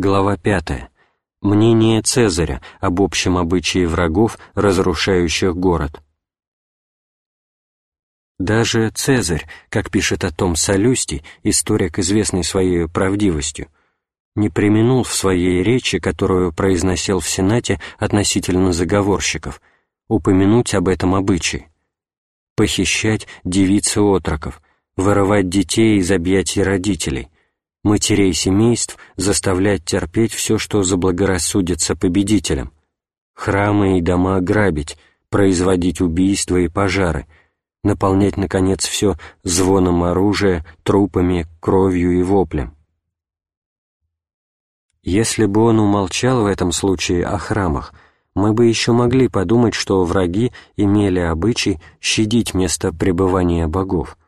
Глава 5. Мнение Цезаря об общем обычае врагов, разрушающих город. Даже Цезарь, как пишет о том Солюстий, историк, известный своей правдивостью, не применул в своей речи, которую произносил в Сенате относительно заговорщиков, упомянуть об этом обычае. Похищать девиц-отроков, вырывать детей из объятий родителей, матерей семейств заставлять терпеть все, что заблагорассудится победителям, храмы и дома грабить, производить убийства и пожары, наполнять, наконец, все звоном оружия, трупами, кровью и воплем. Если бы он умолчал в этом случае о храмах, мы бы еще могли подумать, что враги имели обычай щадить место пребывания богов,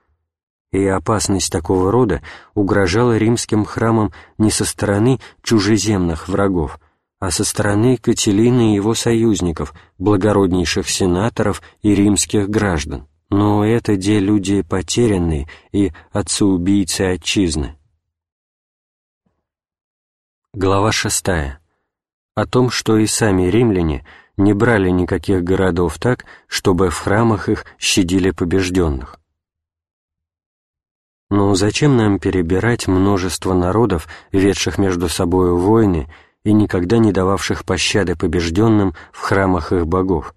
и опасность такого рода угрожала римским храмам не со стороны чужеземных врагов, а со стороны Кателины и его союзников, благороднейших сенаторов и римских граждан. Но это де люди потерянные и отцы-убийцы отчизны. Глава шестая. О том, что и сами римляне не брали никаких городов так, чтобы в храмах их щадили побежденных. Но зачем нам перебирать множество народов, ведших между собою войны и никогда не дававших пощады побежденным в храмах их богов?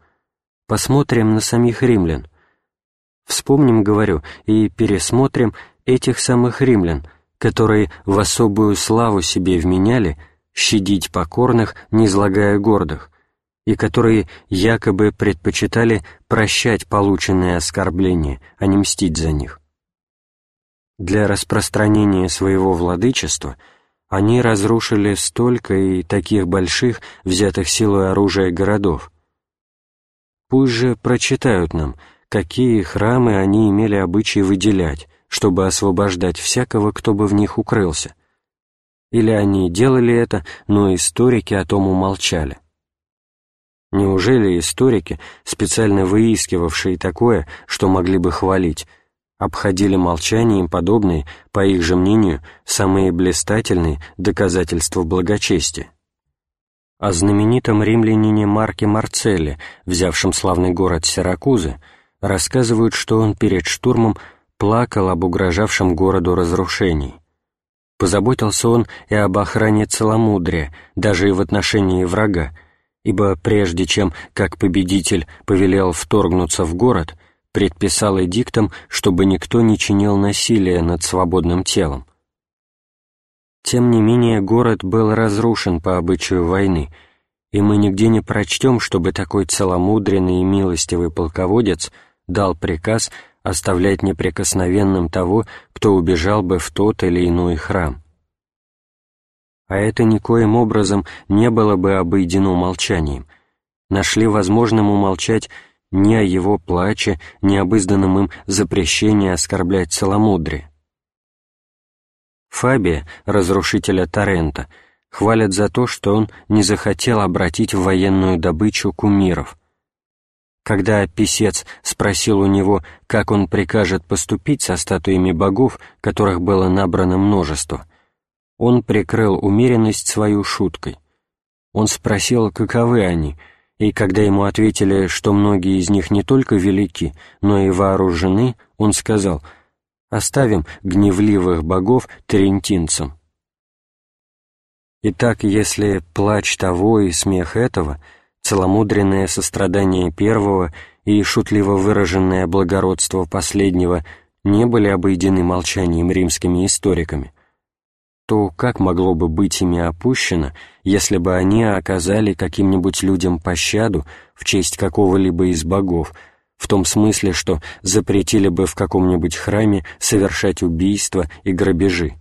Посмотрим на самих римлян. Вспомним, говорю, и пересмотрим этих самых римлян, которые в особую славу себе вменяли щадить покорных, не излагая гордых, и которые якобы предпочитали прощать полученные оскорбления, а не мстить за них. Для распространения своего владычества они разрушили столько и таких больших, взятых силой оружия городов. Пусть же прочитают нам, какие храмы они имели обычай выделять, чтобы освобождать всякого, кто бы в них укрылся. Или они делали это, но историки о том умолчали. Неужели историки, специально выискивавшие такое, что могли бы хвалить, обходили молчанием подобные, по их же мнению, самые блистательные доказательства благочестия. О знаменитом римлянине Марке Марцелле, взявшем славный город Сиракузы, рассказывают, что он перед штурмом плакал об угрожавшем городу разрушении. Позаботился он и об охране целомудрия, даже и в отношении врага, ибо прежде чем, как победитель, повелел вторгнуться в город, предписал эдиктом, чтобы никто не чинил насилия над свободным телом. Тем не менее, город был разрушен по обычаю войны, и мы нигде не прочтем, чтобы такой целомудренный и милостивый полководец дал приказ оставлять неприкосновенным того, кто убежал бы в тот или иной храм. А это никоим образом не было бы обойдено молчанием. Нашли возможным умолчать ни о его плаче, ни об изданном им запрещении оскорблять целомудрие. Фабия, разрушителя Тарента, хвалят за то, что он не захотел обратить в военную добычу кумиров. Когда писец спросил у него, как он прикажет поступить со статуями богов, которых было набрано множество, он прикрыл умеренность свою шуткой. Он спросил, каковы они — и когда ему ответили, что многие из них не только велики, но и вооружены, он сказал «Оставим гневливых богов терентинцам». Итак, если плач того и смех этого, целомудренное сострадание первого и шутливо выраженное благородство последнего не были обойдены молчанием римскими историками, то как могло бы быть ими опущено, если бы они оказали каким-нибудь людям пощаду в честь какого-либо из богов, в том смысле, что запретили бы в каком-нибудь храме совершать убийства и грабежи?